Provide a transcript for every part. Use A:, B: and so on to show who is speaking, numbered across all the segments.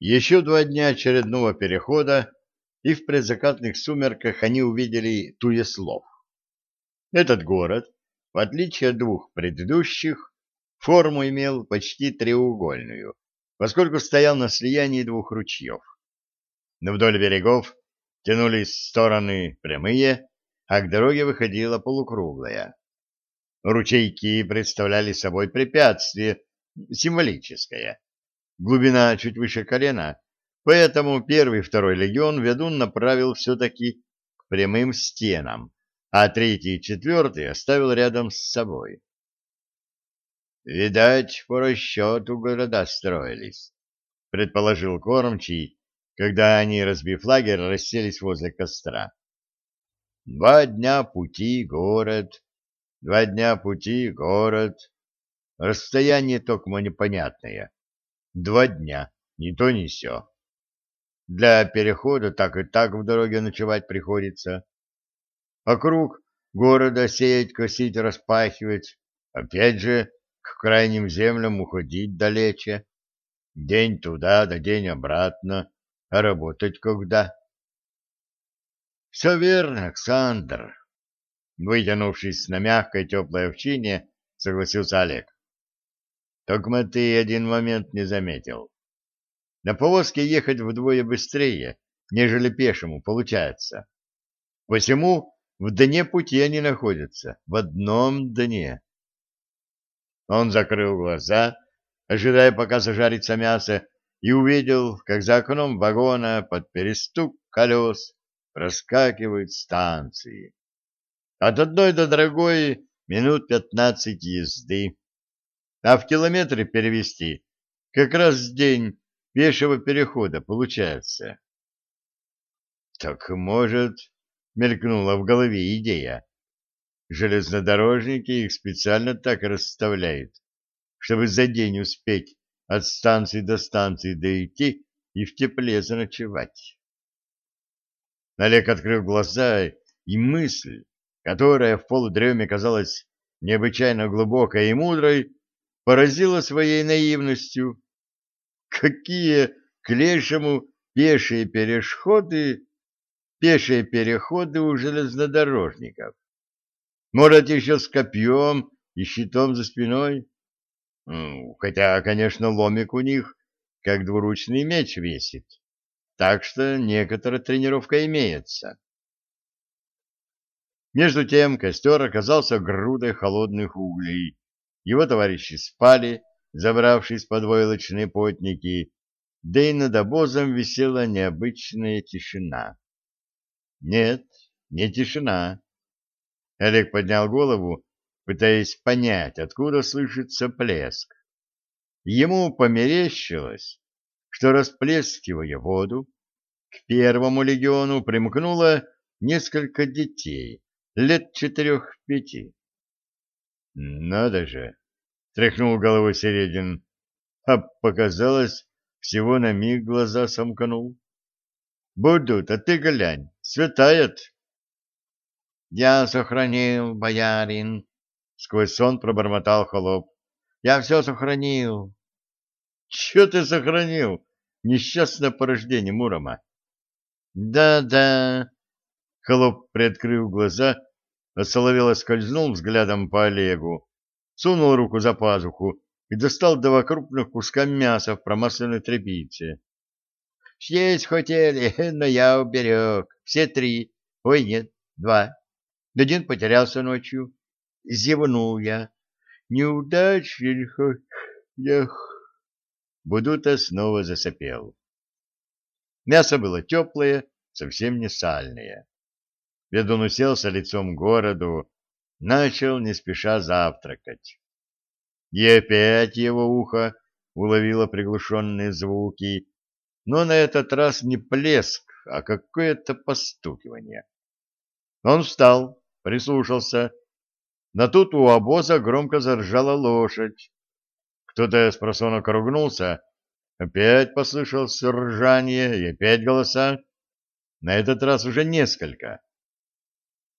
A: Еще два дня очередного перехода, и в предзакатных сумерках они увидели Туеслов. Этот город, в отличие от двух предыдущих, форму имел почти треугольную, поскольку стоял на слиянии двух ручьев. Но вдоль берегов тянулись стороны прямые, а к дороге выходила полукруглая. Ручейки представляли собой препятствие символическое, глубина чуть выше колена, поэтому первый и второй легион ведун направил все-таки к прямым стенам, а третий и четвертый оставил рядом с собой. «Видать, по расчету города строились», — предположил кормчий, когда они, разбив лагерь, расселись возле костра. «Два дня пути город, два дня пути город, расстояние токмо непонятное». Два дня, ни то ни сё. Для перехода так и так в дороге ночевать приходится. Округ города сеять, косить, распахивать. Опять же, к крайним землям уходить далече. День туда, да день обратно. А работать когда? — Все верно, Александр. Вытянувшись на мягкой теплой овчине, согласился Олег. Только ты один момент не заметил. На повозке ехать вдвое быстрее, нежели пешему, получается. Посему в дне пути они находятся, в одном дне. Он закрыл глаза, ожидая, пока зажарится мясо, и увидел, как за окном вагона под перестук колес проскакивают станции. От одной до другой минут пятнадцать езды а в километры перевести как раз день пешего перехода получается. Так может, мелькнула в голове идея. Железнодорожники их специально так расставляют, чтобы за день успеть от станции до станции дойти и в тепле заночевать. Олег открыл глаза, и мысль, которая в полудреме казалась необычайно глубокой и мудрой, поразила своей наивностью. Какие к лешему пешие переходы, пешие переходы у железнодорожников? Может, еще с копьем и щитом за спиной? Хотя, конечно, ломик у них как двуручный меч весит, так что некоторая тренировка имеется. Между тем костер оказался грудой холодных углей, его товарищи спали, забравшись под войлочные потники, да и над обозом висела необычная тишина. Нет, не тишина. Олег поднял голову, пытаясь понять, откуда слышится плеск. Ему померещилось, что, расплескивая воду, к первому легиону примкнуло несколько детей, лет четырех-пяти. Надо же, тряхнул головой Середин, а показалось, всего на миг глаза сомкнул. Будут, а ты глянь, светает. Я сохранил, боярин, сквозь сон пробормотал холоп. Я все сохранил. Че ты сохранил? Несчастное порождение Мурома. Да-да. Холоп приоткрыл глаза Соловела скользнул взглядом по Олегу, сунул руку за пазуху и достал два крупных куска мяса в промасленной тряпице. — Съесть хотели, но я уберег. Все три. Ой, нет, два. Один потерялся ночью. Зевнул я. Неудачненько. Эх. Будута снова засопел. Мясо было теплое, совсем не сальное. Ведун уселся лицом к городу, начал не спеша завтракать. И опять его ухо уловило приглушенные звуки, но на этот раз не плеск, а какое-то постукивание. Он встал, прислушался. На тут у обоза громко заржала лошадь. Кто-то с просонок ругнулся, опять послышалось ржание и опять голоса. На этот раз уже несколько.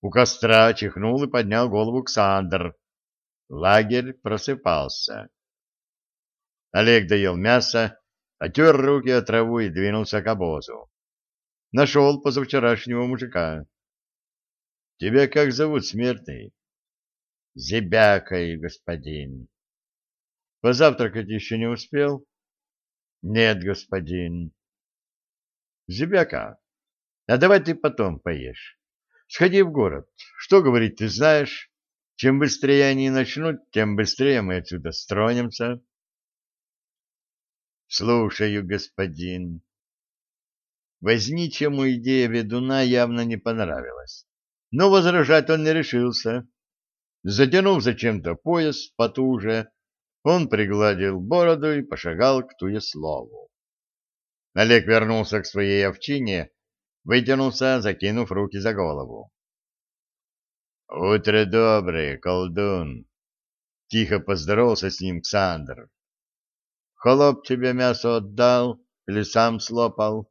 A: У костра чихнул и поднял голову Ксандр. Лагерь просыпался. Олег доел мясо, отер руки от траву и двинулся к обозу. Нашел позавчерашнего мужика. — Тебя как зовут, смертный? — Зебякой, господин. — Позавтракать еще не успел? — Нет, господин. — Зебяка, а давай ты потом поешь. Сходи в город. Что говорить ты знаешь? Чем быстрее они начнут, тем быстрее мы отсюда стронемся. — Слушаю, господин. Возничему идея ведуна явно не понравилась, но возражать он не решился. Затянув зачем-то пояс потуже, он пригладил бороду и пошагал к Туеслову. Олег вернулся к своей овчине, вытянулся, закинув руки за голову. — Утро доброе, колдун! — тихо поздоровался с ним Ксандр. — Холоп тебе мясо отдал или сам слопал?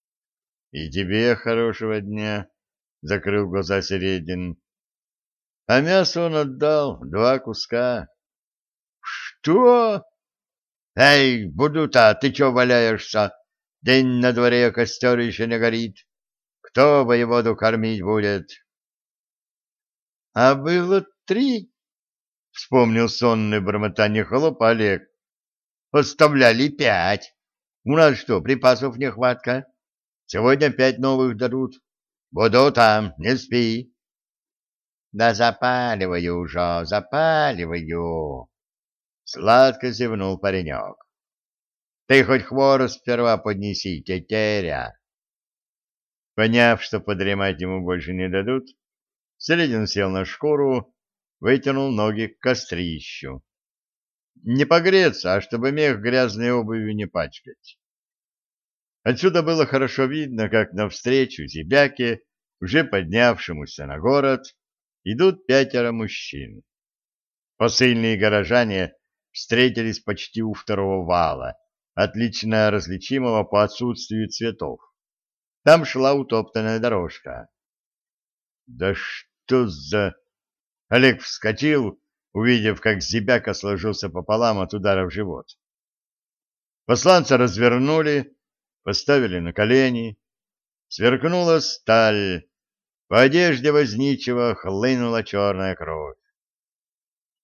A: — И тебе хорошего дня, — закрыл глаза Середин. — А мясо он отдал, два куска. — Что? — Эй, Будута, ты чё валяешься? День на дворе, костер еще не горит. Кто воеводу кормить будет? — А было три, — вспомнил сонное бормотание холопа Олег. — Поставляли пять. У нас что, припасов нехватка? Сегодня пять новых дадут. Буду там, не спи. Да запаливаю уже, запаливаю. Сладко зевнул паренек. Ты хоть хворост сперва поднеси, тетеря. Поняв, что подремать ему больше не дадут, Селедин сел на шкуру, вытянул ноги к кострищу. Не погреться, а чтобы мех грязной обувью не пачкать. Отсюда было хорошо видно, как навстречу Зебяке, уже поднявшемуся на город, идут пятеро мужчин. Посыльные горожане встретились почти у второго вала, отлично различимого по отсутствию цветов. Там шла утоптанная дорожка. «Да что за...» Олег вскочил, увидев, как Зебяка сложился пополам от удара в живот. Посланца развернули, поставили на колени. Сверкнула сталь. По одежде возничего хлынула черная кровь.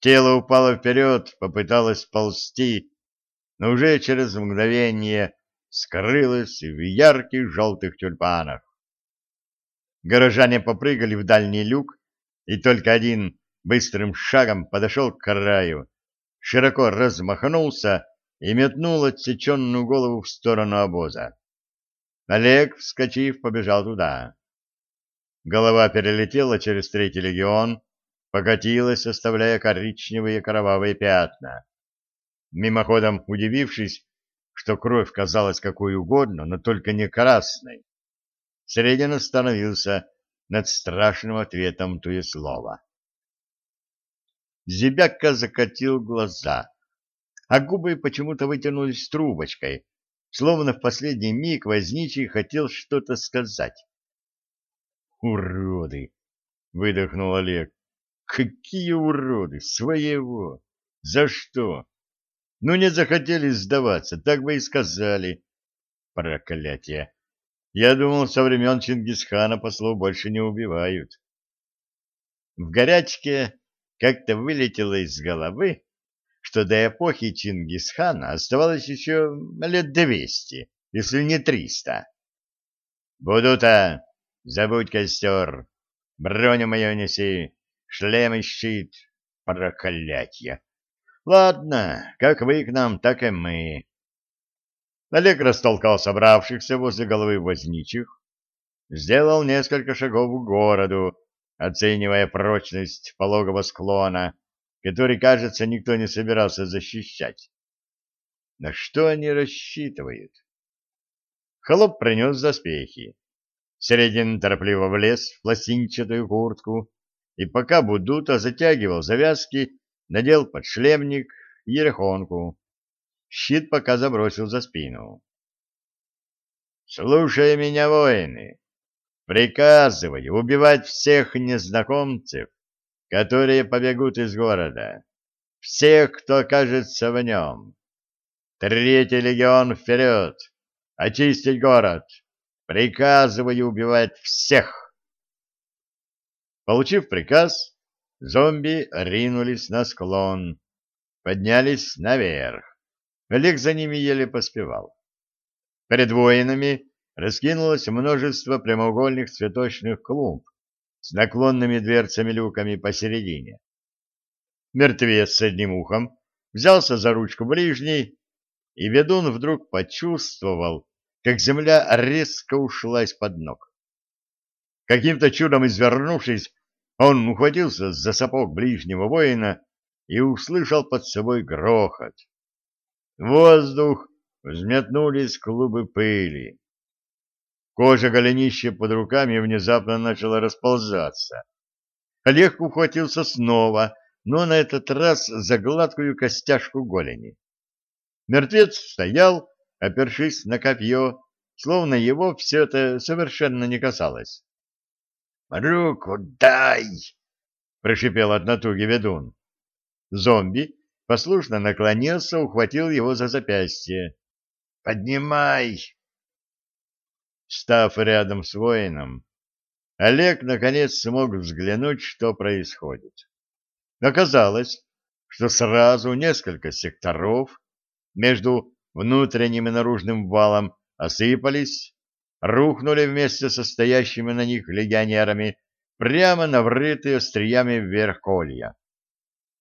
A: Тело упало вперед, попыталось ползти, но уже через мгновение скрылось в ярких желтых тюльпанах. Горожане попрыгали в дальний люк, и только один быстрым шагом подошел к краю, широко размахнулся и метнул отсеченную голову в сторону обоза. Олег, вскочив, побежал туда. Голова перелетела через третий легион, покатилась, оставляя коричневые кровавые пятна. Мимоходом удивившись, что кровь казалась какой угодно, но только не красной, Средин остановился над страшным ответом Туеслова. Зебяка закатил глаза а губы почему-то вытянулись трубочкой, словно в последний миг возничий хотел что-то сказать. «Уроды!» — выдохнул Олег. «Какие уроды! Своего! За что? Ну, не захотели сдаваться, так бы и сказали. Проклятие! Я думал, со времен Чингисхана послов больше не убивают». В горячке как-то вылетело из головы, что до эпохи Чингисхана оставалось еще лет двести, если не триста. Буду-то, забудь костер, броню мою неси, шлем и щит, проклятье. Ладно, как вы к нам, так и мы. Олег растолкал собравшихся возле головы возничих, сделал несколько шагов к городу, оценивая прочность пологого склона, который, кажется, никто не собирался защищать. На что они рассчитывают? Холоп принес доспехи. Середин торопливо влез в пластинчатую куртку, и пока Будута затягивал завязки, надел подшлемник ерехонку. Щит пока забросил за спину. «Слушай меня, воины! Приказывай убивать всех незнакомцев, которые побегут из города, всех, кто окажется в нем. Третий легион вперед! Очистить город! Приказываю убивать всех!» Получив приказ, зомби ринулись на склон, поднялись наверх. Олег за ними еле поспевал. Перед воинами раскинулось множество прямоугольных цветочных клумб с наклонными дверцами-люками посередине. Мертвец с одним ухом взялся за ручку ближней, и ведун вдруг почувствовал, как земля резко ушла из-под ног. Каким-то чудом извернувшись, он ухватился за сапог ближнего воина и услышал под собой грохот. В воздух взметнулись клубы пыли. Кожа голенища под руками внезапно начала расползаться. Олег ухватился снова, но на этот раз за гладкую костяшку голени. Мертвец стоял, опершись на копье, словно его все это совершенно не касалось. — Руку дай! — прошипел от натуги ведун. Зомби послушно наклонился, ухватил его за запястье. — Поднимай! Став рядом с воином, Олег наконец смог взглянуть, что происходит. Оказалось, что сразу несколько секторов между внутренним и наружным валом осыпались, рухнули вместе со стоящими на них легионерами прямо на врытые остриями вверх колья.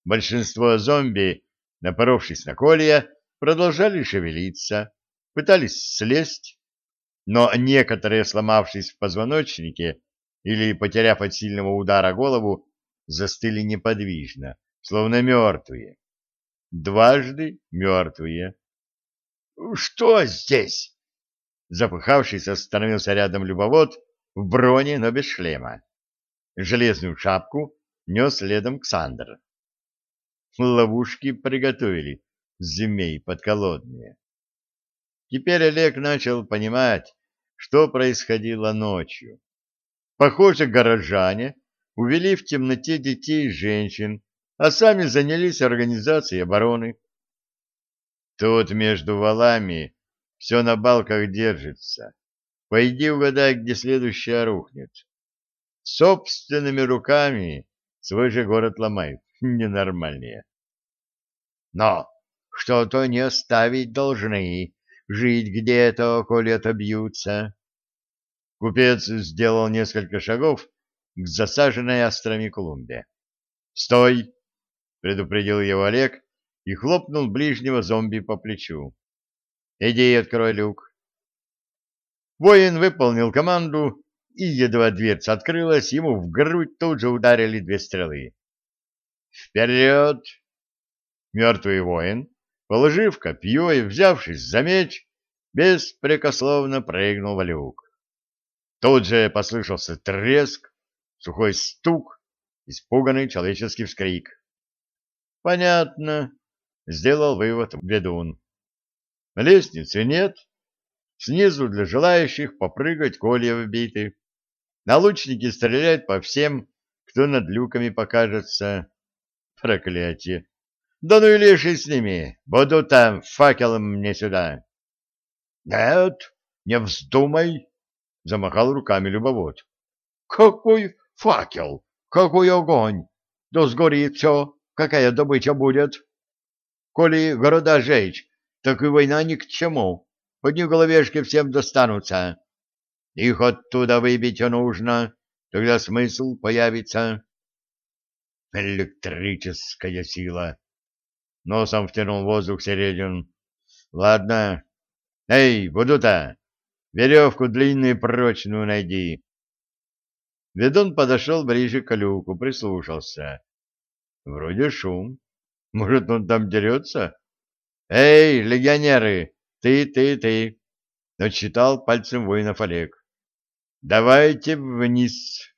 A: Большинство зомби, напоровшись на колья, продолжали шевелиться, пытались слезть, но некоторые, сломавшись в позвоночнике или потеряв от сильного удара голову, застыли неподвижно, словно мертвые. Дважды мертвые. «Что здесь?» Запыхавшись, остановился рядом любовод в броне, но без шлема. Железную шапку нес следом Ксандр. Ловушки приготовили, змей подколодные. Теперь Олег начал понимать, что происходило ночью. Похоже, горожане увели в темноте детей и женщин, а сами занялись организацией обороны. Тут между валами все на балках держится. Пойди угадай, где следующая рухнет. Собственными руками свой же город ломают. Ненормальные. Но что-то не оставить должны. Жить где-то, коли отобьются. Купец сделал несколько шагов к засаженной острами клумбе. «Стой!» — предупредил его Олег и хлопнул ближнего зомби по плечу. «Иди открой люк». Воин выполнил команду, и едва дверца открылась, ему в грудь тут же ударили две стрелы. «Вперед!» Мертвый воин положив копье и взявшись за меч, беспрекословно прыгнул в люк. Тут же послышался треск, сухой стук, испуганный человеческий вскрик. «Понятно», — сделал вывод ведун. «Лестницы нет, снизу для желающих попрыгать колья вбиты. Налучники стреляют по всем, кто над люками покажется. Проклятие! Да ну и леший с ними. Буду там факелом мне сюда. Нет, не вздумай, замахал руками любовод. Какой факел? Какой огонь? Да сгорит все. Какая добыча будет? Коли города жечь, так и война ни к чему. Одни головешки всем достанутся. Их оттуда выбить нужно, тогда смысл появится. Электрическая сила. Носом втянул воздух Середин. Ладно. Эй, Будута, веревку длинную прочную найди. Ведун подошел ближе к люку, прислушался. Вроде шум. Может, он там дерется? Эй, легионеры, ты, ты, ты. Отчитал пальцем воинов Олег. Давайте вниз.